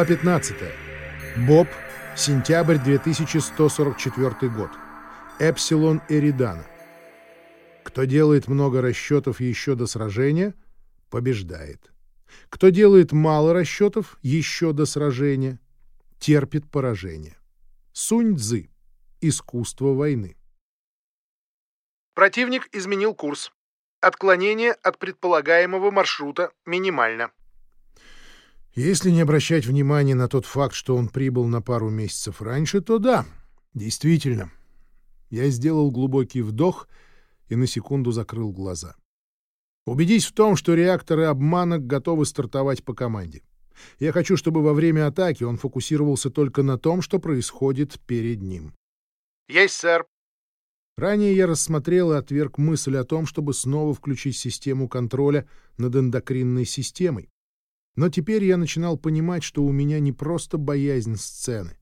Глава 15. Боб. Сентябрь 2144 год. Эпсилон Эридана. Кто делает много расчетов еще до сражения, побеждает. Кто делает мало расчетов еще до сражения, терпит поражение. Сунь Цзы. Искусство войны. Противник изменил курс. Отклонение от предполагаемого маршрута минимально. Если не обращать внимания на тот факт, что он прибыл на пару месяцев раньше, то да, действительно. Я сделал глубокий вдох и на секунду закрыл глаза. Убедись в том, что реакторы обманок готовы стартовать по команде. Я хочу, чтобы во время атаки он фокусировался только на том, что происходит перед ним. «Есть, сэр». Ранее я рассмотрел и отверг мысль о том, чтобы снова включить систему контроля над эндокринной системой. Но теперь я начинал понимать, что у меня не просто боязнь сцены.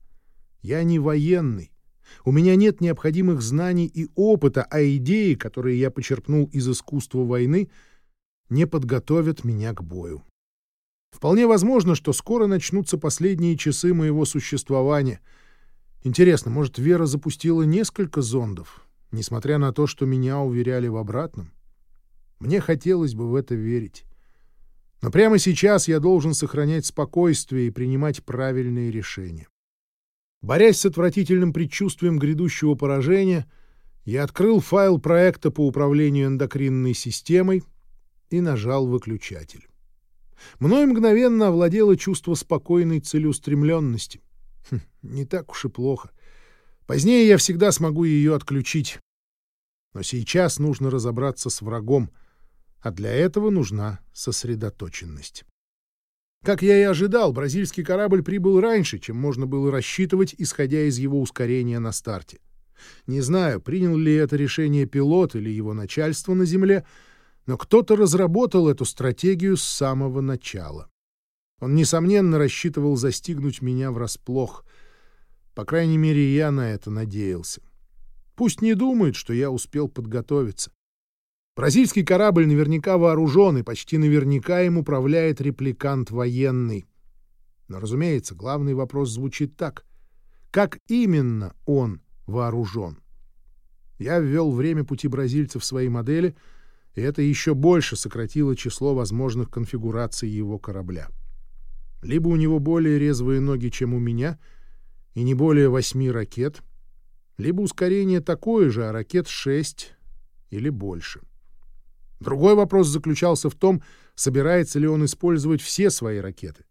Я не военный. У меня нет необходимых знаний и опыта, а идеи, которые я почерпнул из искусства войны, не подготовят меня к бою. Вполне возможно, что скоро начнутся последние часы моего существования. Интересно, может, Вера запустила несколько зондов, несмотря на то, что меня уверяли в обратном? Мне хотелось бы в это верить. Но прямо сейчас я должен сохранять спокойствие и принимать правильные решения. Борясь с отвратительным предчувствием грядущего поражения, я открыл файл проекта по управлению эндокринной системой и нажал выключатель. Мной мгновенно овладело чувство спокойной целеустремленности. Хм, не так уж и плохо. Позднее я всегда смогу ее отключить. Но сейчас нужно разобраться с врагом — а для этого нужна сосредоточенность. Как я и ожидал, бразильский корабль прибыл раньше, чем можно было рассчитывать, исходя из его ускорения на старте. Не знаю, принял ли это решение пилот или его начальство на Земле, но кто-то разработал эту стратегию с самого начала. Он, несомненно, рассчитывал застигнуть меня врасплох. По крайней мере, я на это надеялся. Пусть не думает, что я успел подготовиться. Бразильский корабль наверняка вооружен, и почти наверняка им управляет репликант военный. Но, разумеется, главный вопрос звучит так. Как именно он вооружен? Я ввел время пути бразильца в свои модели, и это еще больше сократило число возможных конфигураций его корабля. Либо у него более резвые ноги, чем у меня, и не более восьми ракет, либо ускорение такое же, а ракет шесть или больше. Другой вопрос заключался в том, собирается ли он использовать все свои ракеты.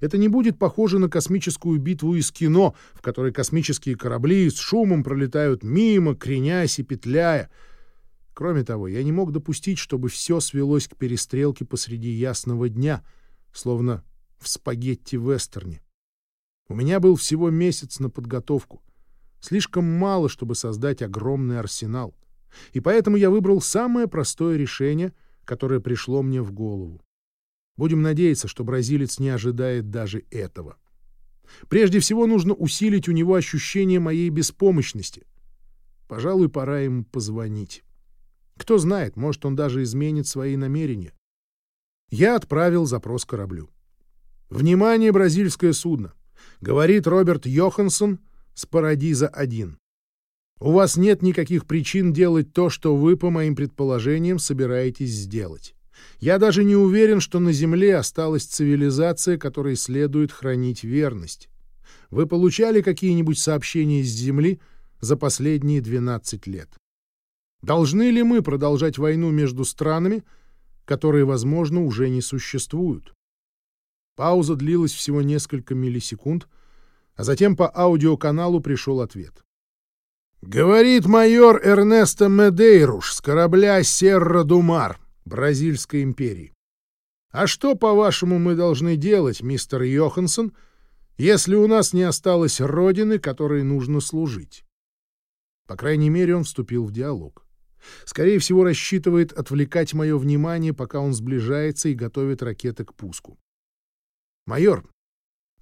Это не будет похоже на космическую битву из кино, в которой космические корабли с шумом пролетают мимо, кренясь и петляя. Кроме того, я не мог допустить, чтобы все свелось к перестрелке посреди ясного дня, словно в спагетти-вестерне. У меня был всего месяц на подготовку. Слишком мало, чтобы создать огромный арсенал. И поэтому я выбрал самое простое решение, которое пришло мне в голову. Будем надеяться, что бразилец не ожидает даже этого. Прежде всего нужно усилить у него ощущение моей беспомощности. Пожалуй, пора ему позвонить. Кто знает, может, он даже изменит свои намерения. Я отправил запрос кораблю. «Внимание, бразильское судно!» — говорит Роберт Йоханссон с «Парадиза-1». У вас нет никаких причин делать то, что вы, по моим предположениям, собираетесь сделать. Я даже не уверен, что на Земле осталась цивилизация, которой следует хранить верность. Вы получали какие-нибудь сообщения с Земли за последние 12 лет? Должны ли мы продолжать войну между странами, которые, возможно, уже не существуют? Пауза длилась всего несколько миллисекунд, а затем по аудиоканалу пришел ответ. Говорит майор Эрнесто Медейруш с корабля «Серра-Думар» Бразильской империи. А что, по-вашему, мы должны делать, мистер Йоханссон, если у нас не осталось родины, которой нужно служить? По крайней мере, он вступил в диалог. Скорее всего, рассчитывает отвлекать мое внимание, пока он сближается и готовит ракеты к пуску. «Майор,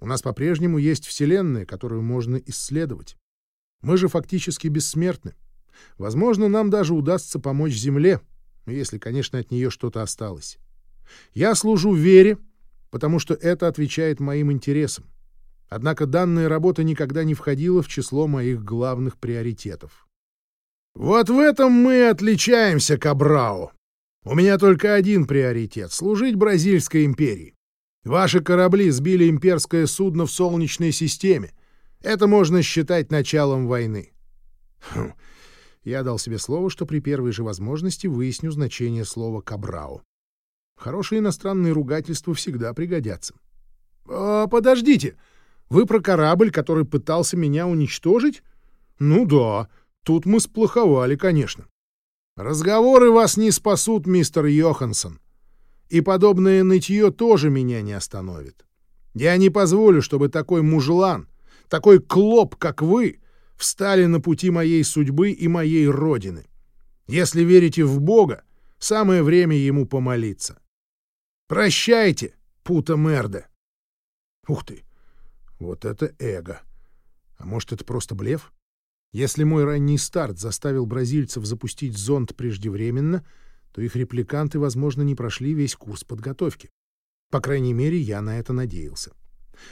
у нас по-прежнему есть Вселенная, которую можно исследовать. Мы же фактически бессмертны. Возможно, нам даже удастся помочь Земле, если, конечно, от нее что-то осталось. Я служу вере, потому что это отвечает моим интересам. Однако данная работа никогда не входила в число моих главных приоритетов. Вот в этом мы отличаемся, Кабрао. У меня только один приоритет — служить Бразильской империи. Ваши корабли сбили имперское судно в Солнечной системе. Это можно считать началом войны. Хм. Я дал себе слово, что при первой же возможности выясню значение слова «кабрао». Хорошие иностранные ругательства всегда пригодятся. А, подождите, вы про корабль, который пытался меня уничтожить? Ну да, тут мы сплоховали, конечно. Разговоры вас не спасут, мистер Йоханссон. И подобное нытье тоже меня не остановит. Я не позволю, чтобы такой мужлан, такой клоп, как вы, встали на пути моей судьбы и моей родины. Если верите в Бога, самое время ему помолиться. Прощайте, Пута Мерде. Ух ты, вот это эго. А может, это просто блеф? Если мой ранний старт заставил бразильцев запустить зонд преждевременно, то их репликанты, возможно, не прошли весь курс подготовки. По крайней мере, я на это надеялся.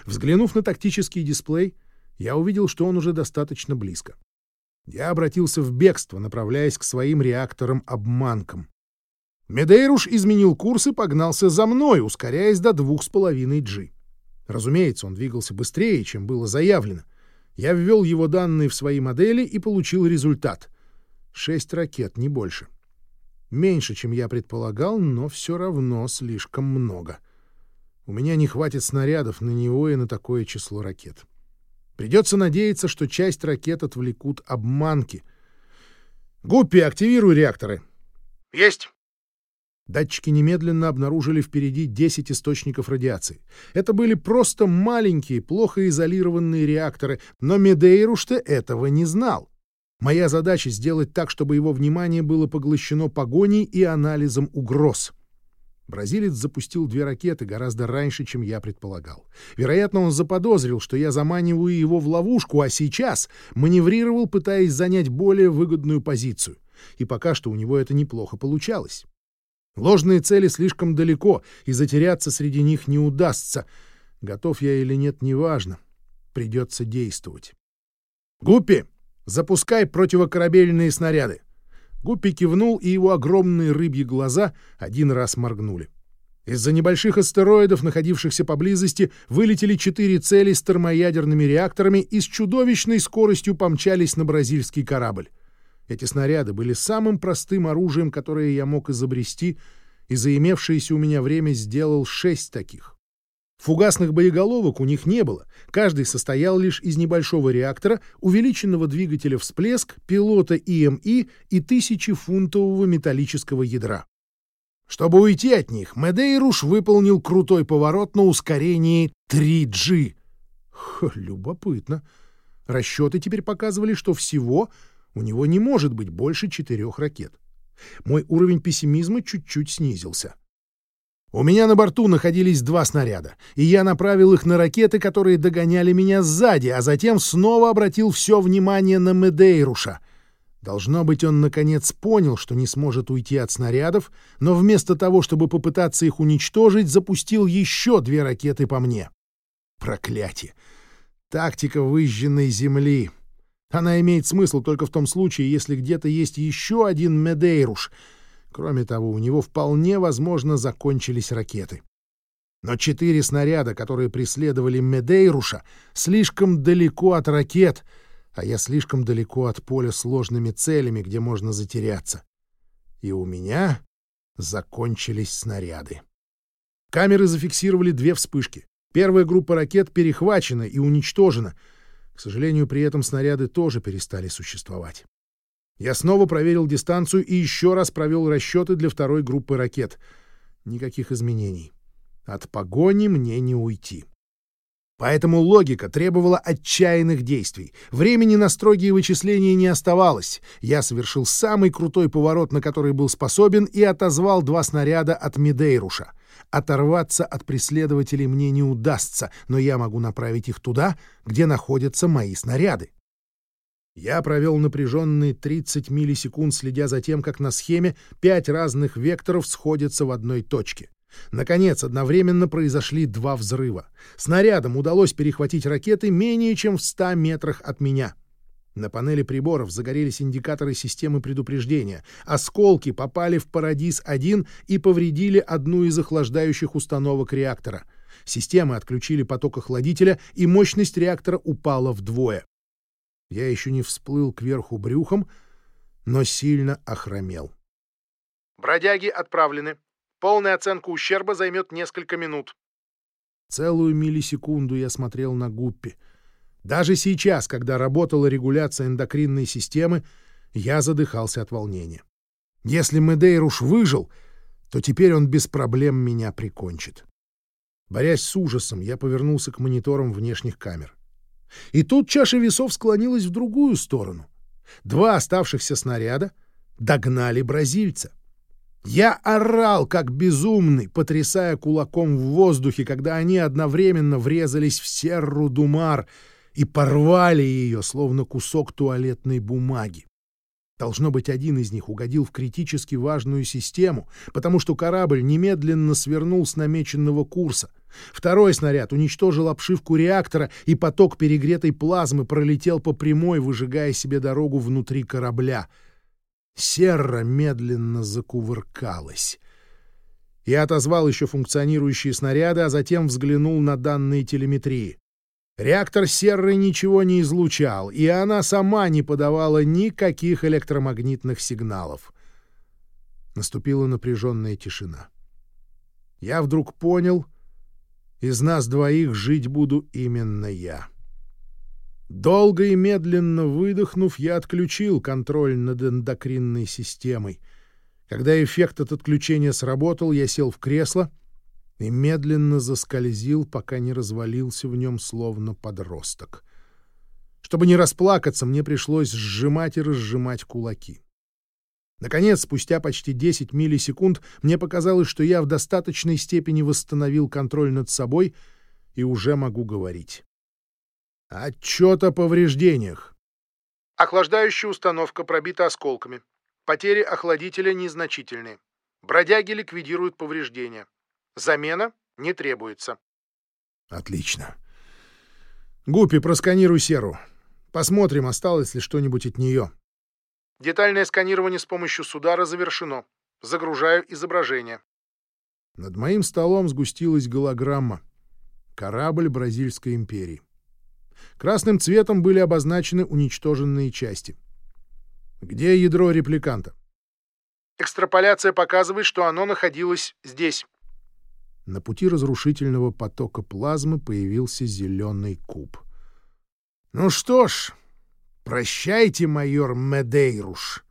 Взглянув на тактический дисплей, я увидел, что он уже достаточно близко. Я обратился в бегство, направляясь к своим реакторам-обманкам. Медейруш изменил курс и погнался за мной, ускоряясь до двух с половиной G. Разумеется, он двигался быстрее, чем было заявлено. Я ввел его данные в свои модели и получил результат. Шесть ракет, не больше. Меньше, чем я предполагал, но все равно слишком много. У меня не хватит снарядов на него и на такое число ракет. Придется надеяться, что часть ракет отвлекут обманки. «Гуппи, активируй реакторы!» «Есть!» Датчики немедленно обнаружили впереди 10 источников радиации. Это были просто маленькие, плохо изолированные реакторы, но Медейруш-то этого не знал. Моя задача — сделать так, чтобы его внимание было поглощено погоней и анализом угроз. Бразилец запустил две ракеты гораздо раньше, чем я предполагал. Вероятно, он заподозрил, что я заманиваю его в ловушку, а сейчас маневрировал, пытаясь занять более выгодную позицию. И пока что у него это неплохо получалось. Ложные цели слишком далеко, и затеряться среди них не удастся. Готов я или нет, неважно. Придется действовать. «Гуппи, запускай противокорабельные снаряды!» Гуппи кивнул, и его огромные рыбьи глаза один раз моргнули. Из-за небольших астероидов, находившихся поблизости, вылетели четыре цели с термоядерными реакторами и с чудовищной скоростью помчались на бразильский корабль. Эти снаряды были самым простым оружием, которое я мог изобрести, и за имевшееся у меня время сделал шесть таких. Фугасных боеголовок у них не было, каждый состоял лишь из небольшого реактора, увеличенного двигателя всплеск, пилота ИМИ и тысячефунтового металлического ядра. Чтобы уйти от них, Медейруш выполнил крутой поворот на ускорении 3G. Х, любопытно. Расчеты теперь показывали, что всего у него не может быть больше четырех ракет. Мой уровень пессимизма чуть-чуть снизился. У меня на борту находились два снаряда, и я направил их на ракеты, которые догоняли меня сзади, а затем снова обратил все внимание на Медейруша. Должно быть, он наконец понял, что не сможет уйти от снарядов, но вместо того, чтобы попытаться их уничтожить, запустил еще две ракеты по мне. Проклятие! Тактика выжженной земли. Она имеет смысл только в том случае, если где-то есть еще один Медейруш. Кроме того, у него вполне возможно закончились ракеты. Но четыре снаряда, которые преследовали Медейруша, слишком далеко от ракет, а я слишком далеко от поля сложными целями, где можно затеряться. И у меня закончились снаряды. Камеры зафиксировали две вспышки. Первая группа ракет перехвачена и уничтожена — к сожалению, при этом снаряды тоже перестали существовать. Я снова проверил дистанцию и еще раз провел расчеты для второй группы ракет. Никаких изменений. От погони мне не уйти. Поэтому логика требовала отчаянных действий. Времени на строгие вычисления не оставалось. Я совершил самый крутой поворот, на который был способен, и отозвал два снаряда от Медейруша. Оторваться от преследователей мне не удастся, но я могу направить их туда, где находятся мои снаряды. Я провел напряженные 30 миллисекунд, следя за тем, как на схеме пять разных векторов сходятся в одной точке. Наконец, одновременно произошли два взрыва. Снарядом удалось перехватить ракеты менее чем в 100 метрах от меня. На панели приборов загорелись индикаторы системы предупреждения. Осколки попали в «Парадис-1» и повредили одну из охлаждающих установок реактора. Системы отключили поток охладителя, и мощность реактора упала вдвое. Я еще не всплыл кверху брюхом, но сильно охромел. «Бродяги отправлены. Полная оценка ущерба займет несколько минут». Целую миллисекунду я смотрел на Гуппи — даже сейчас, когда работала регуляция эндокринной системы, я задыхался от волнения. Если Медейруш выжил, то теперь он без проблем меня прикончит. Борясь с ужасом, я повернулся к мониторам внешних камер. И тут чаша весов склонилась в другую сторону. Два оставшихся снаряда догнали бразильца. Я орал, как безумный, потрясая кулаком в воздухе, когда они одновременно врезались в серру Думар — и порвали ее, словно кусок туалетной бумаги. Должно быть, один из них угодил в критически важную систему, потому что корабль немедленно свернул с намеченного курса. Второй снаряд уничтожил обшивку реактора, и поток перегретой плазмы пролетел по прямой, выжигая себе дорогу внутри корабля. Серра медленно закувыркалась. Я отозвал еще функционирующие снаряды, а затем взглянул на данные телеметрии. Реактор Серры ничего не излучал, и она сама не подавала никаких электромагнитных сигналов. Наступила напряженная тишина. Я вдруг понял, из нас двоих жить буду именно я. Долго и медленно выдохнув, я отключил контроль над эндокринной системой. Когда эффект от отключения сработал, я сел в кресло — и медленно заскользил, пока не развалился в нем словно подросток. Чтобы не расплакаться, мне пришлось сжимать и разжимать кулаки. Наконец, спустя почти 10 миллисекунд, мне показалось, что я в достаточной степени восстановил контроль над собой и уже могу говорить. Отчет о повреждениях. Охлаждающая установка пробита осколками. Потери охладителя незначительные. Бродяги ликвидируют повреждения. Замена не требуется. Отлично. Гуппи, просканируй серу. Посмотрим, осталось ли что-нибудь от нее. Детальное сканирование с помощью судара завершено. Загружаю изображение. Над моим столом сгустилась голограмма. Корабль Бразильской империи. Красным цветом были обозначены уничтоженные части. Где ядро репликанта? Экстраполяция показывает, что оно находилось здесь. На пути разрушительного потока плазмы появился зеленый куб. «Ну что ж, прощайте, майор Медейруш!»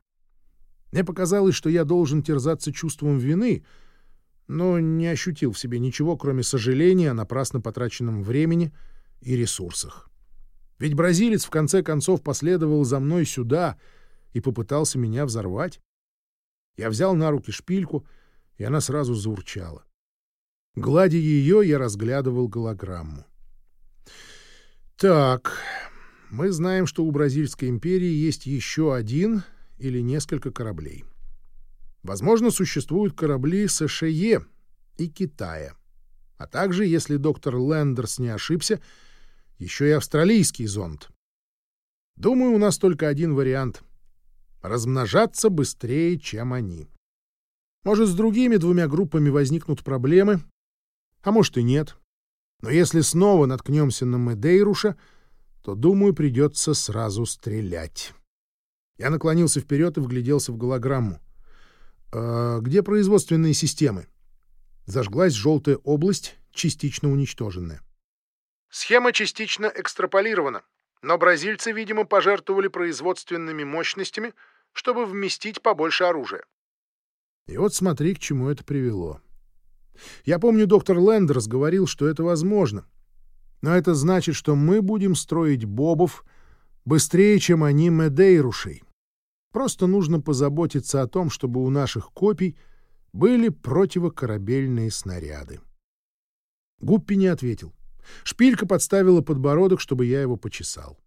Мне показалось, что я должен терзаться чувством вины, но не ощутил в себе ничего, кроме сожаления о напрасно потраченном времени и ресурсах. Ведь бразилец в конце концов последовал за мной сюда и попытался меня взорвать. Я взял на руки шпильку, и она сразу заурчала. Гладя ее, я разглядывал голограмму. Так, мы знаем, что у Бразильской империи есть еще один или несколько кораблей. Возможно, существуют корабли США и Китая. А также, если доктор Лендерс не ошибся, еще и австралийский зонд. Думаю, у нас только один вариант — размножаться быстрее, чем они. Может, с другими двумя группами возникнут проблемы, а может и нет. Но если снова наткнемся на Медейруша, то, думаю, придется сразу стрелять. Я наклонился вперед и вгляделся в голограмму. «Э, «Где производственные системы?» Зажглась желтая область, частично уничтоженная. «Схема частично экстраполирована, но бразильцы, видимо, пожертвовали производственными мощностями, чтобы вместить побольше оружия». И вот смотри, к чему это привело. Я помню, доктор Лендерс говорил, что это возможно. Но это значит, что мы будем строить бобов быстрее, чем они Медейрушей. Просто нужно позаботиться о том, чтобы у наших копий были противокорабельные снаряды. Гуппи не ответил. Шпилька подставила подбородок, чтобы я его почесал.